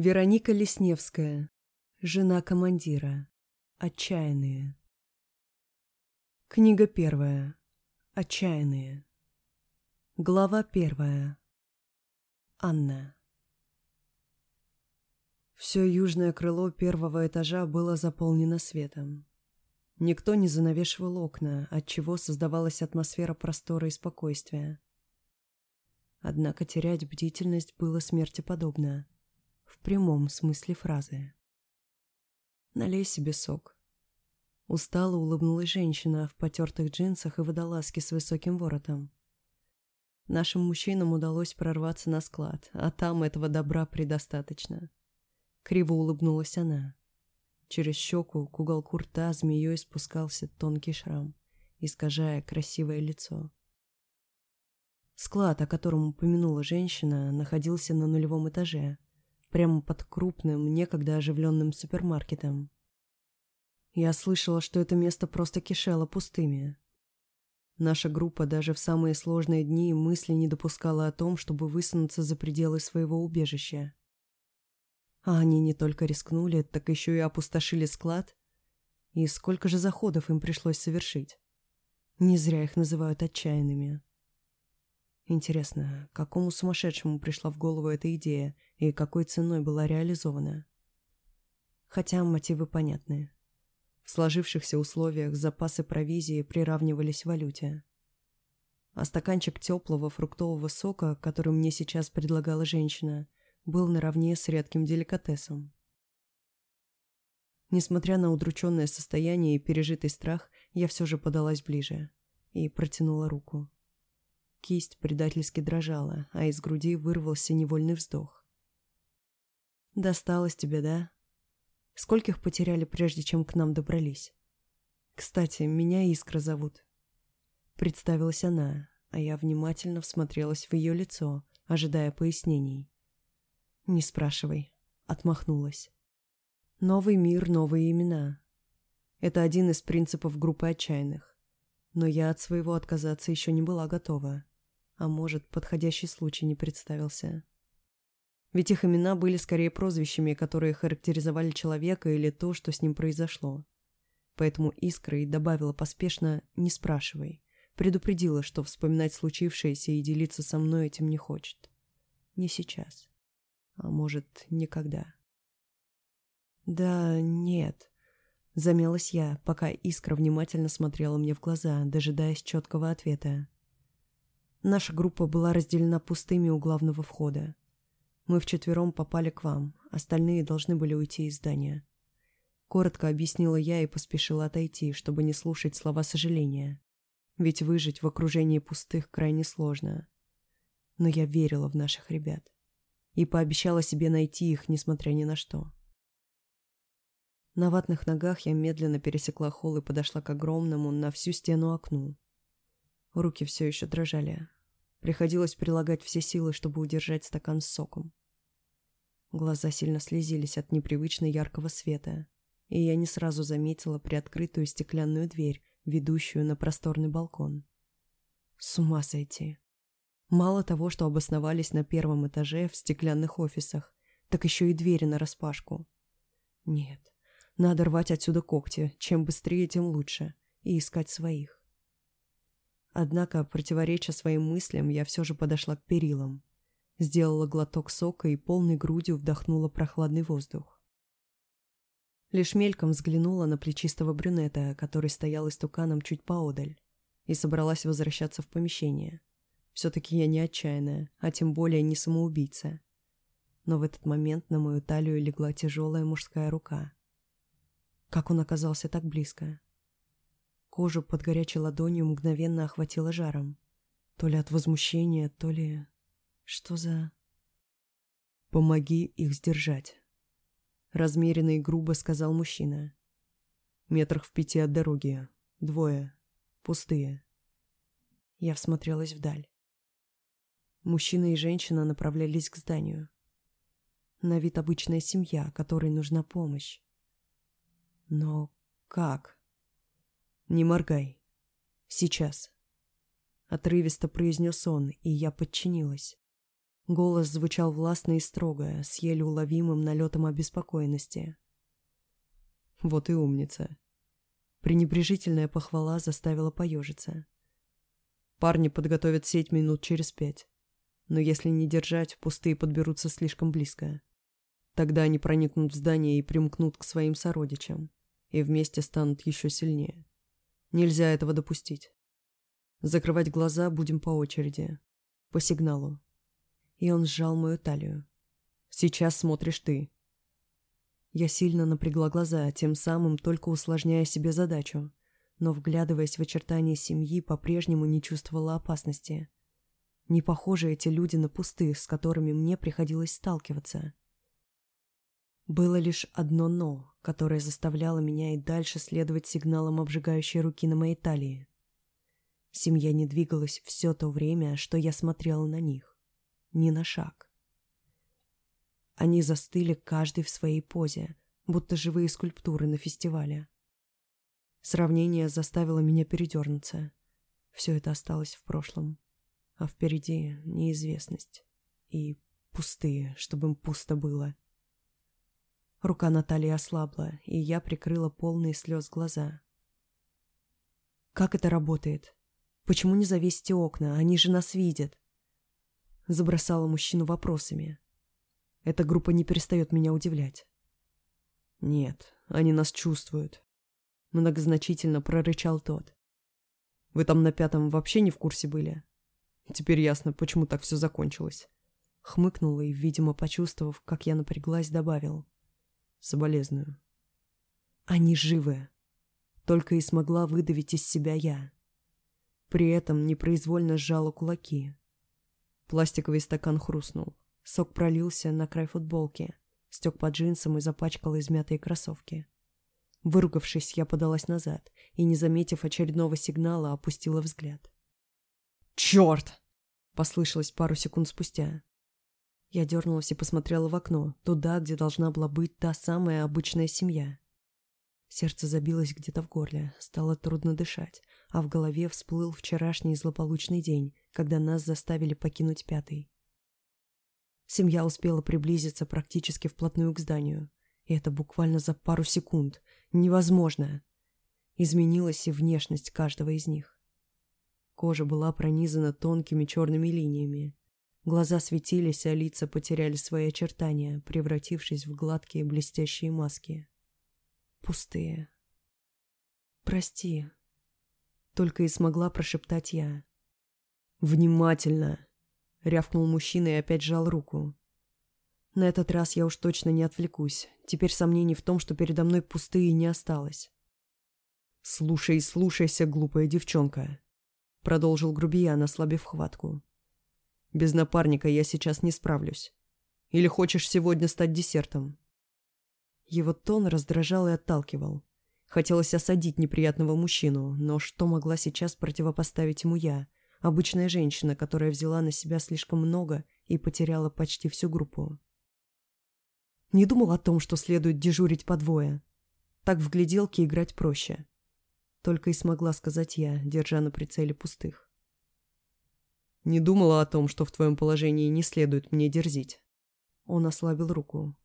Вероника Лесневская. Жена командира. Отчаянные. Книга первая. Отчаянные. Глава первая. Анна. Все южное крыло первого этажа было заполнено светом. Никто не занавешивал окна, отчего создавалась атмосфера простора и спокойствия. Однако терять бдительность было смерти подобно. В прямом смысле фразы. Налей себе сок. Устало улыбнулась женщина в потертых джинсах и водолазке с высоким воротом. Нашим мужчинам удалось прорваться на склад, а там этого добра предостаточно. Криво улыбнулась она. Через щеку к уголку рта змеей спускался тонкий шрам, искажая красивое лицо. Склад, о котором упомянула женщина, находился на нулевом этаже, прямо под крупным, некогда оживленным супермаркетом. Я слышала, что это место просто кишело пустыми. Наша группа даже в самые сложные дни мысли не допускала о том, чтобы высунуться за пределы своего убежища. А они не только рискнули, так еще и опустошили склад. И сколько же заходов им пришлось совершить? Не зря их называют отчаянными. Интересно, какому сумасшедшему пришла в голову эта идея и какой ценой была реализована? Хотя мотивы понятны. В сложившихся условиях запасы провизии приравнивались валюте. А стаканчик теплого фруктового сока, который мне сейчас предлагала женщина, был наравне с редким деликатесом. Несмотря на удрученное состояние и пережитый страх, я все же подалась ближе и протянула руку. Кисть предательски дрожала, а из груди вырвался невольный вздох. «Досталось тебе, да? Скольких потеряли, прежде чем к нам добрались? Кстати, меня Искра зовут». Представилась она, а я внимательно всмотрелась в ее лицо, ожидая пояснений. «Не спрашивай», — отмахнулась. «Новый мир, новые имена. Это один из принципов группы отчаянных. Но я от своего отказаться еще не была готова. А может, подходящий случай не представился. Ведь их имена были скорее прозвищами, которые характеризовали человека или то, что с ним произошло. Поэтому Искра и добавила поспешно «не спрашивай», предупредила, что вспоминать случившееся и делиться со мной этим не хочет. Не сейчас а может, никогда. «Да нет», — замялась я, пока Искра внимательно смотрела мне в глаза, дожидаясь четкого ответа. Наша группа была разделена пустыми у главного входа. Мы вчетвером попали к вам, остальные должны были уйти из здания. Коротко объяснила я и поспешила отойти, чтобы не слушать слова сожаления. Ведь выжить в окружении пустых крайне сложно. Но я верила в наших ребят и пообещала себе найти их, несмотря ни на что. На ватных ногах я медленно пересекла холл и подошла к огромному на всю стену окну. Руки все еще дрожали. Приходилось прилагать все силы, чтобы удержать стакан с соком. Глаза сильно слезились от непривычно яркого света, и я не сразу заметила приоткрытую стеклянную дверь, ведущую на просторный балкон. С ума сойти. Мало того, что обосновались на первом этаже в стеклянных офисах, так еще и двери нараспашку. Нет, надо рвать отсюда когти, чем быстрее, тем лучше, и искать своих. Однако, противореча своим мыслям, я все же подошла к перилам. Сделала глоток сока и полной грудью вдохнула прохладный воздух. Лишь мельком взглянула на плечистого брюнета, который стоял истуканом чуть поодаль, и собралась возвращаться в помещение. Все-таки я не отчаянная, а тем более не самоубийца. Но в этот момент на мою талию легла тяжелая мужская рука. Как он оказался так близко? Кожу под горячей ладонью мгновенно охватило жаром. То ли от возмущения, то ли... Что за... «Помоги их сдержать», — размеренно и грубо сказал мужчина. «Метрах в пяти от дороги. Двое. Пустые». Я всмотрелась вдаль. Мужчина и женщина направлялись к зданию. На вид обычная семья, которой нужна помощь. Но как? Не моргай. Сейчас. Отрывисто произнес он, и я подчинилась. Голос звучал властно и строго, с еле уловимым налетом обеспокоенности. Вот и умница. Пренебрежительная похвала заставила поежиться. Парни подготовят сеть минут через пять. Но если не держать, пустые подберутся слишком близко. Тогда они проникнут в здание и примкнут к своим сородичам. И вместе станут еще сильнее. Нельзя этого допустить. Закрывать глаза будем по очереди. По сигналу. И он сжал мою талию. Сейчас смотришь ты. Я сильно напрягла глаза, тем самым только усложняя себе задачу, но, вглядываясь в очертания семьи, по-прежнему не чувствовала опасности. Не похожи эти люди на пустых, с которыми мне приходилось сталкиваться. Было лишь одно «но», которое заставляло меня и дальше следовать сигналам обжигающей руки на моей талии. Семья не двигалась все то время, что я смотрела на них. Ни на шаг. Они застыли каждый в своей позе, будто живые скульптуры на фестивале. Сравнение заставило меня передернуться. Все это осталось в прошлом. А впереди неизвестность. И пустые, чтобы им пусто было. Рука Натальи ослабла, и я прикрыла полные слез глаза. «Как это работает? Почему не завесите окна? Они же нас видят!» Забросала мужчину вопросами. Эта группа не перестает меня удивлять. «Нет, они нас чувствуют», — многозначительно прорычал тот. «Вы там на пятом вообще не в курсе были? Теперь ясно, почему так все закончилось». Хмыкнул и, видимо, почувствовав, как я напряглась, добавил. «Соболезную». «Они живы!» Только и смогла выдавить из себя я. При этом непроизвольно сжала кулаки. Пластиковый стакан хрустнул. Сок пролился на край футболки, стек под джинсом и запачкал измятые кроссовки. Выругавшись, я подалась назад и, не заметив очередного сигнала, опустила взгляд. «Черт!» — послышалось пару секунд спустя. Я дернулась и посмотрела в окно, туда, где должна была быть та самая обычная семья. Сердце забилось где-то в горле, стало трудно дышать, а в голове всплыл вчерашний злополучный день, когда нас заставили покинуть пятый. Семья успела приблизиться практически вплотную к зданию. И это буквально за пару секунд. Невозможно. Изменилась и внешность каждого из них. Кожа была пронизана тонкими черными линиями. Глаза светились, а лица потеряли свои очертания, превратившись в гладкие блестящие маски. Пустые. «Прости», — только и смогла прошептать я. «Внимательно!» — рявкнул мужчина и опять сжал руку. На этот раз я уж точно не отвлекусь. Теперь сомнений в том, что передо мной пустые не осталось. «Слушай слушайся, глупая девчонка», — продолжил грубиян, ослабив хватку. «Без напарника я сейчас не справлюсь. Или хочешь сегодня стать десертом?» Его тон раздражал и отталкивал. Хотелось осадить неприятного мужчину, но что могла сейчас противопоставить ему я, Обычная женщина, которая взяла на себя слишком много и потеряла почти всю группу. Не думал о том, что следует дежурить по двое. Так в гляделке играть проще. Только и смогла сказать я, держа на прицеле пустых. Не думала о том, что в твоем положении не следует мне дерзить. Он ослабил руку.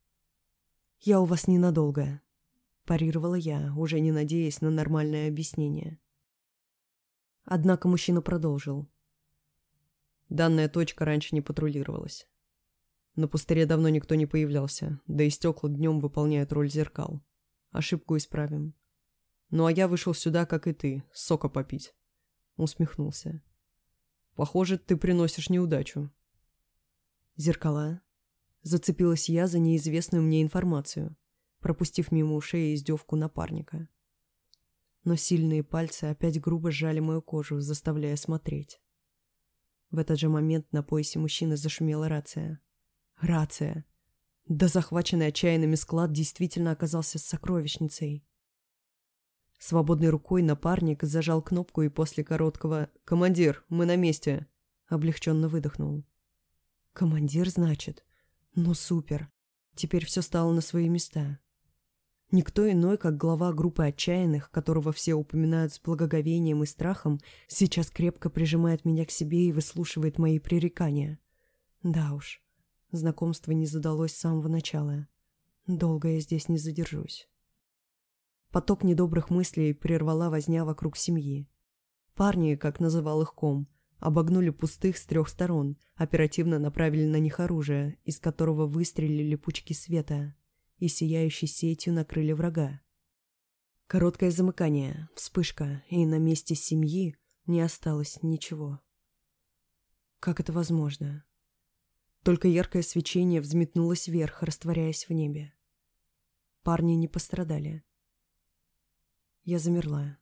«Я у вас ненадолго», – парировала я, уже не надеясь на нормальное объяснение. Однако мужчина продолжил. Данная точка раньше не патрулировалась. На пустыре давно никто не появлялся, да и стекла днем выполняют роль зеркал. Ошибку исправим. Ну а я вышел сюда, как и ты, сока попить. Усмехнулся. Похоже, ты приносишь неудачу. Зеркала. Зацепилась я за неизвестную мне информацию, пропустив мимо ушей издевку напарника но сильные пальцы опять грубо сжали мою кожу, заставляя смотреть. В этот же момент на поясе мужчины зашумела рация. Рация! Да захваченный отчаянными склад действительно оказался сокровищницей. Свободной рукой напарник зажал кнопку и после короткого «Командир, мы на месте!» облегченно выдохнул. «Командир, значит? Ну супер! Теперь все стало на свои места. Никто иной, как глава группы отчаянных, которого все упоминают с благоговением и страхом, сейчас крепко прижимает меня к себе и выслушивает мои пререкания. Да уж, знакомство не задалось с самого начала. Долго я здесь не задержусь. Поток недобрых мыслей прервала возня вокруг семьи. Парни, как называл их ком, обогнули пустых с трех сторон, оперативно направили на них оружие, из которого выстрелили пучки света, и сияющей сетью накрыли врага. Короткое замыкание, вспышка, и на месте семьи не осталось ничего. Как это возможно? Только яркое свечение взметнулось вверх, растворяясь в небе. Парни не пострадали. Я замерла.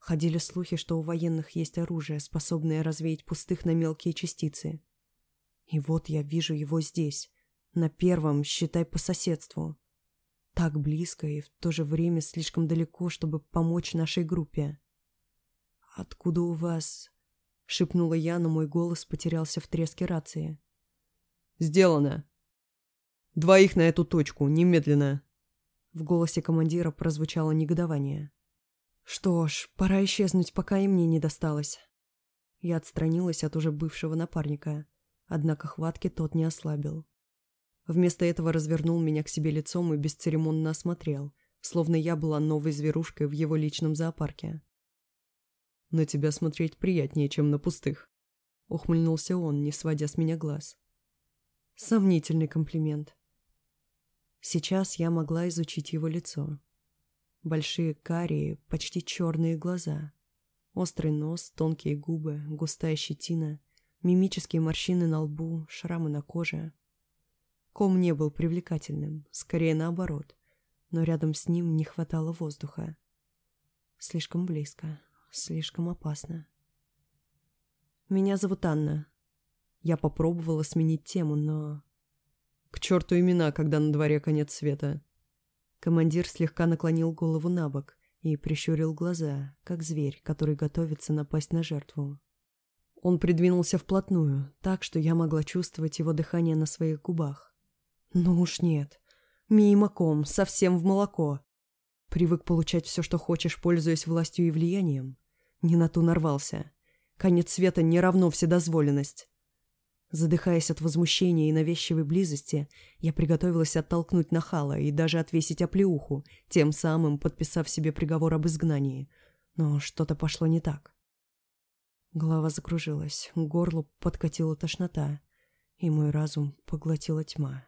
Ходили слухи, что у военных есть оружие, способное развеять пустых на мелкие частицы. И вот я вижу его здесь, на первом, считай, по соседству. Так близко и в то же время слишком далеко, чтобы помочь нашей группе. «Откуда у вас...» — шепнула я, но мой голос потерялся в треске рации. «Сделано! Двоих на эту точку, немедленно!» В голосе командира прозвучало негодование. «Что ж, пора исчезнуть, пока и мне не досталось». Я отстранилась от уже бывшего напарника, однако хватки тот не ослабил. Вместо этого развернул меня к себе лицом и бесцеремонно осмотрел, словно я была новой зверушкой в его личном зоопарке. «На тебя смотреть приятнее, чем на пустых», — ухмыльнулся он, не сводя с меня глаз. Сомнительный комплимент. Сейчас я могла изучить его лицо. Большие карие, почти черные глаза. Острый нос, тонкие губы, густая щетина, мимические морщины на лбу, шрамы на коже. Ком не был привлекательным, скорее наоборот, но рядом с ним не хватало воздуха. Слишком близко, Слишком опасно. Меня зовут Анна. Я попробовала сменить тему, но... Черту имена, когда на дворе конец света. Командир слегка наклонил голову на бок и прищурил глаза, как зверь, который готовится напасть на жертву. Он придвинулся вплотную, так что я могла чувствовать его дыхание на своих губах. Ну уж нет. Мимо ком, совсем в молоко. Привык получать все, что хочешь, пользуясь властью и влиянием. Не на ту нарвался. Конец света не равно вседозволенность. Задыхаясь от возмущения и навязчивой близости, я приготовилась оттолкнуть нахала и даже отвесить оплеуху, тем самым подписав себе приговор об изгнании. Но что-то пошло не так. Голова закружилась, к горлу подкатила тошнота, и мой разум поглотила тьма.